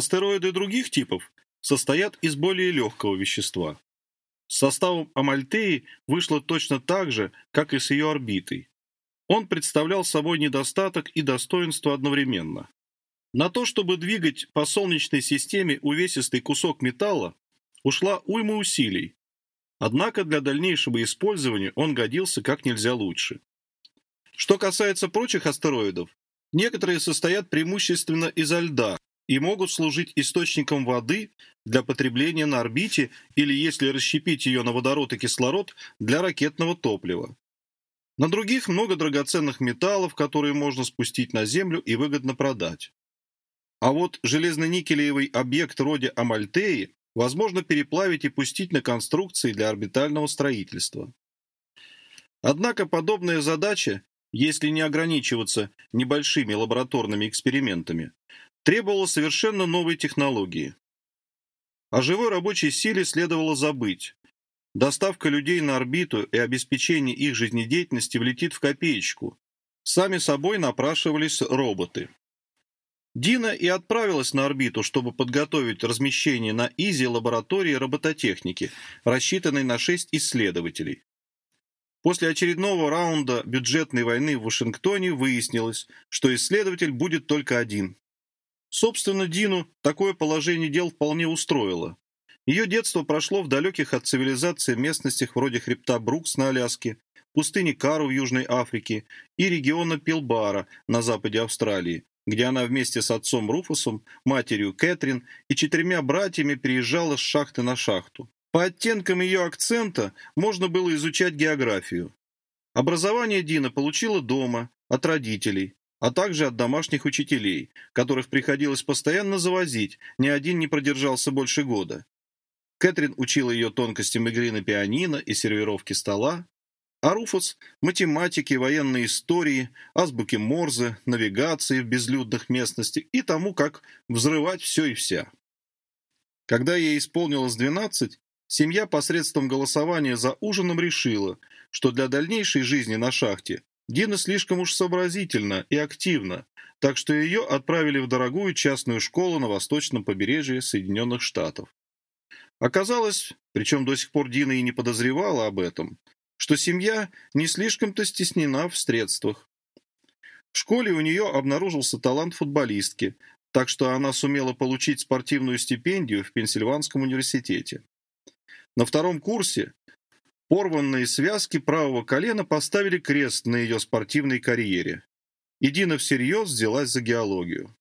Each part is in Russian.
Астероиды других типов состоят из более легкого вещества. С составом Амальтеи вышло точно так же, как и с ее орбитой. Он представлял собой недостаток и достоинство одновременно. На то, чтобы двигать по Солнечной системе увесистый кусок металла, ушла уйма усилий. Однако для дальнейшего использования он годился как нельзя лучше. Что касается прочих астероидов, некоторые состоят преимущественно изо льда и могут служить источником воды для потребления на орбите или, если расщепить ее на водород и кислород, для ракетного топлива. На других много драгоценных металлов, которые можно спустить на Землю и выгодно продать. А вот железно-никелевый объект вроде Амальтеи возможно переплавить и пустить на конструкции для орбитального строительства. Однако подобная задача, если не ограничиваться небольшими лабораторными экспериментами, требовала совершенно новой технологии. О живой рабочей силе следовало забыть. Доставка людей на орбиту и обеспечение их жизнедеятельности влетит в копеечку. Сами собой напрашивались роботы. Дина и отправилась на орбиту, чтобы подготовить размещение на ИЗИ лаборатории робототехники, рассчитанной на шесть исследователей. После очередного раунда бюджетной войны в Вашингтоне выяснилось, что исследователь будет только один. Собственно, Дину такое положение дел вполне устроило. Ее детство прошло в далеких от цивилизации местностях вроде хребта Брукс на Аляске, пустыни Кару в Южной Африке и региона Пилбара на западе Австралии, где она вместе с отцом Руфусом, матерью Кэтрин и четырьмя братьями переезжала с шахты на шахту. По оттенкам ее акцента можно было изучать географию. Образование Дина получила дома, от родителей, а также от домашних учителей, которых приходилось постоянно завозить, ни один не продержался больше года. Кэтрин учила ее тонкостям игры на пианино и сервировки стола, а Руфус – математики, военной истории, азбуки Морзе, навигации в безлюдных местностях и тому, как взрывать все и вся. Когда ей исполнилось 12, семья посредством голосования за ужином решила, что для дальнейшей жизни на шахте Дина слишком уж сообразительна и активна, так что ее отправили в дорогую частную школу на восточном побережье Соединенных Штатов. Оказалось, причем до сих пор Дина и не подозревала об этом, что семья не слишком-то стеснена в средствах. В школе у нее обнаружился талант футболистки, так что она сумела получить спортивную стипендию в Пенсильванском университете. На втором курсе Порванные связки правого колена поставили крест на ее спортивной карьере. И всерьез взялась за геологию.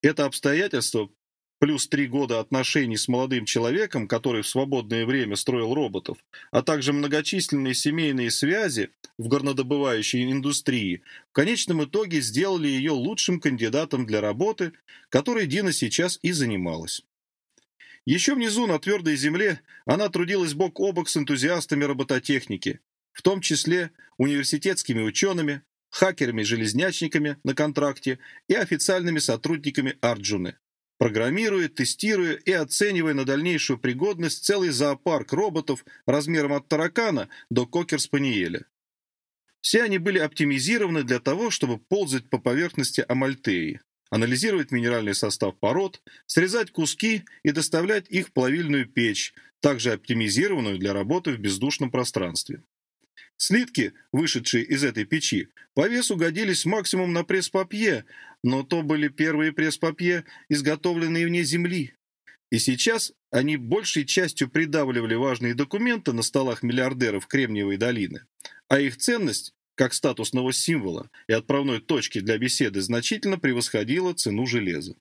Это обстоятельство, плюс три года отношений с молодым человеком, который в свободное время строил роботов, а также многочисленные семейные связи в горнодобывающей индустрии, в конечном итоге сделали ее лучшим кандидатом для работы, которой Дина сейчас и занималась. Еще внизу, на твердой земле, она трудилась бок о бок с энтузиастами робототехники, в том числе университетскими учеными, хакерами-железнячниками на контракте и официальными сотрудниками Арджуны, программируя, тестируя и оценивая на дальнейшую пригодность целый зоопарк роботов размером от таракана до кокер-спаниеля. Все они были оптимизированы для того, чтобы ползать по поверхности Амальтеи анализировать минеральный состав пород, срезать куски и доставлять их в плавильную печь, также оптимизированную для работы в бездушном пространстве. Слитки, вышедшие из этой печи, по весу годились максимум на пресс-папье, но то были первые пресс-папье, изготовленные вне земли. И сейчас они большей частью придавливали важные документы на столах миллиардеров Кремниевой долины, а их ценность как статусного символа и отправной точки для беседы значительно превосходила цену железа.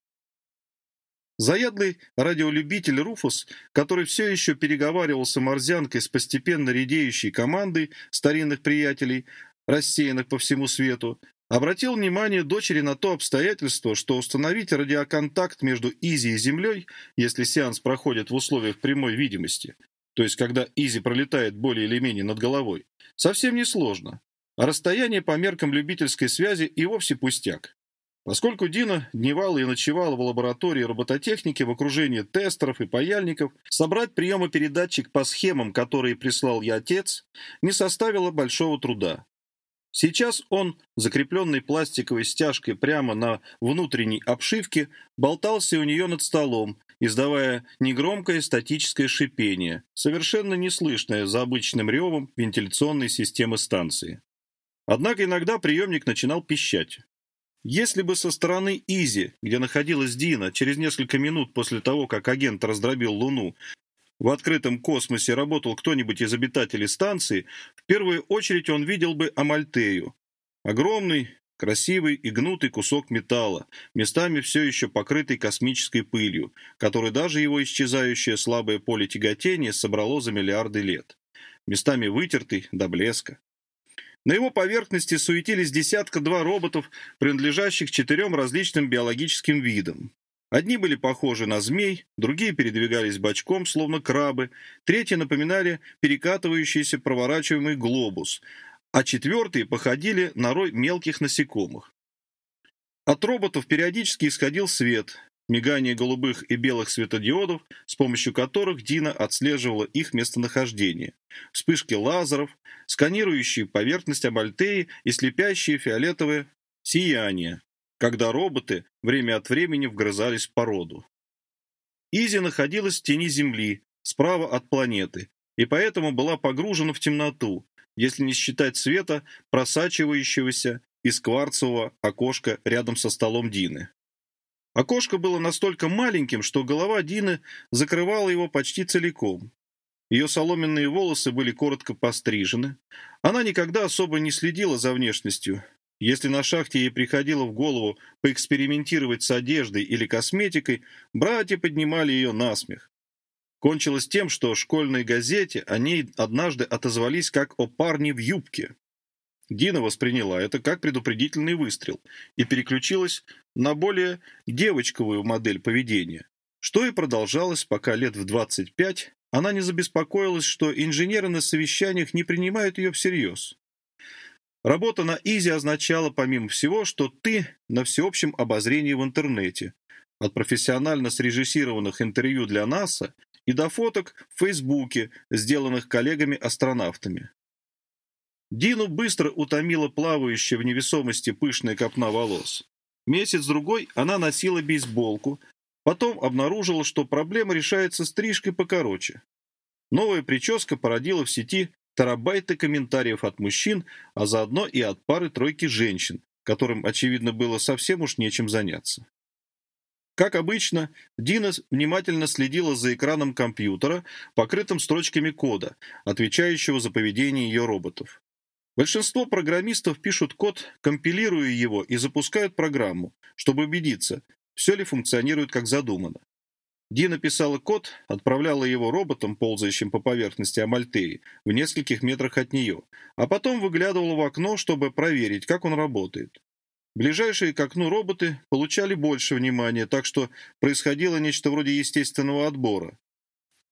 Заядлый радиолюбитель Руфус, который все еще переговаривался морзянкой с постепенно редеющей командой старинных приятелей, рассеянных по всему свету, обратил внимание дочери на то обстоятельство, что установить радиоконтакт между Изи и Землей, если сеанс проходит в условиях прямой видимости, то есть когда Изи пролетает более или менее над головой, совсем несложно, а расстояние по меркам любительской связи и вовсе пустяк. Поскольку Дина дневала и ночевала в лаборатории робототехники в окружении тестеров и паяльников, собрать приемопередатчик по схемам, которые прислал ей отец, не составило большого труда. Сейчас он, закрепленный пластиковой стяжкой прямо на внутренней обшивке, болтался у нее над столом, издавая негромкое статическое шипение, совершенно неслышное за обычным ревом вентиляционной системы станции. Однако иногда приемник начинал пищать. Если бы со стороны Изи, где находилась Дина, через несколько минут после того, как агент раздробил Луну, в открытом космосе работал кто-нибудь из обитателей станции, в первую очередь он видел бы Амальтею. Огромный, красивый и гнутый кусок металла, местами все еще покрытый космической пылью, который даже его исчезающее слабое поле тяготения собрало за миллиарды лет. Местами вытертый до блеска. На его поверхности суетились десятка-два роботов, принадлежащих четырем различным биологическим видам. Одни были похожи на змей, другие передвигались бочком, словно крабы, третьи напоминали перекатывающийся проворачиваемый глобус, а четвертые походили на рой мелких насекомых. От роботов периодически исходил свет, мигание голубых и белых светодиодов, с помощью которых Дина отслеживала их местонахождение, вспышки лазеров, сканирующие поверхность Абальтеи и слепящие фиолетовые сияния, когда роботы время от времени вгрызались в породу. Изи находилась в тени Земли, справа от планеты, и поэтому была погружена в темноту, если не считать света, просачивающегося из кварцевого окошка рядом со столом Дины. Окошко было настолько маленьким, что голова Дины закрывала его почти целиком. Ее соломенные волосы были коротко пострижены. Она никогда особо не следила за внешностью, если на шахте ей приходило в голову поэкспериментировать с одеждой или косметикой, братья поднимали ее на смех. Кончилось тем, что в школьной газете о ней однажды отозвались как о парне в юбке. Дина восприняла это как предупредительный выстрел и переключилась на более девочковую модель поведения, что и продолжалось, пока лет в 25 она не забеспокоилась, что инженеры на совещаниях не принимают ее всерьез. Работа на Изи означала, помимо всего, что ты на всеобщем обозрении в интернете, от профессионально срежиссированных интервью для НАСА и до фоток в Фейсбуке, сделанных коллегами-астронавтами. Дину быстро утомила плавающая в невесомости пышная копна волос. Месяц-другой она носила бейсболку, потом обнаружила, что проблема решается стрижкой покороче. Новая прическа породила в сети терабайты комментариев от мужчин, а заодно и от пары-тройки женщин, которым, очевидно, было совсем уж нечем заняться. Как обычно, Дина внимательно следила за экраном компьютера, покрытым строчками кода, отвечающего за поведение ее роботов. Большинство программистов пишут код, компилируя его и запускают программу, чтобы убедиться, все ли функционирует как задумано. Дина писала код, отправляла его роботам, ползающим по поверхности Амальтеи, в нескольких метрах от нее, а потом выглядывала в окно, чтобы проверить, как он работает. Ближайшие к окну роботы получали больше внимания, так что происходило нечто вроде естественного отбора.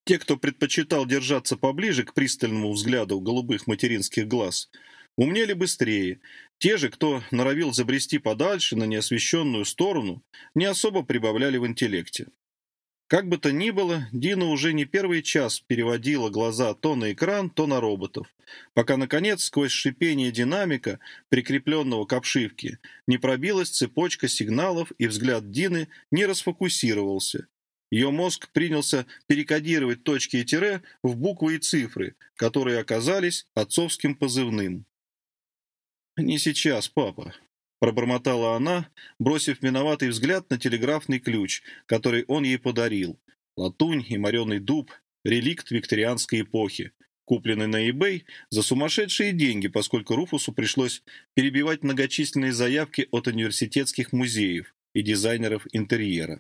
Те, кто предпочитал держаться поближе к пристальному взгляду голубых материнских глаз, умнели быстрее. Те же, кто норовил забрести подальше на неосвещенную сторону, не особо прибавляли в интеллекте. Как бы то ни было, Дина уже не первый час переводила глаза то на экран, то на роботов, пока, наконец, сквозь шипение динамика, прикрепленного к обшивке, не пробилась цепочка сигналов и взгляд Дины не расфокусировался. Ее мозг принялся перекодировать точки и тире в буквы и цифры, которые оказались отцовским позывным. «Не сейчас, папа», Пробормотала она, бросив виноватый взгляд на телеграфный ключ, который он ей подарил. Латунь и мореный дуб – реликт викторианской эпохи, купленный на eBay за сумасшедшие деньги, поскольку Руфусу пришлось перебивать многочисленные заявки от университетских музеев и дизайнеров интерьера.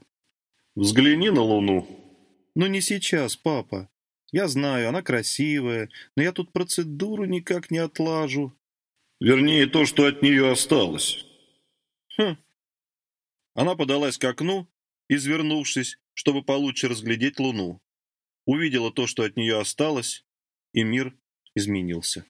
«Взгляни на Луну». «Ну не сейчас, папа. Я знаю, она красивая, но я тут процедуру никак не отлажу». «Вернее, то, что от нее осталось». Хм. Она подалась к окну, извернувшись, чтобы получше разглядеть луну. Увидела то, что от нее осталось, и мир изменился.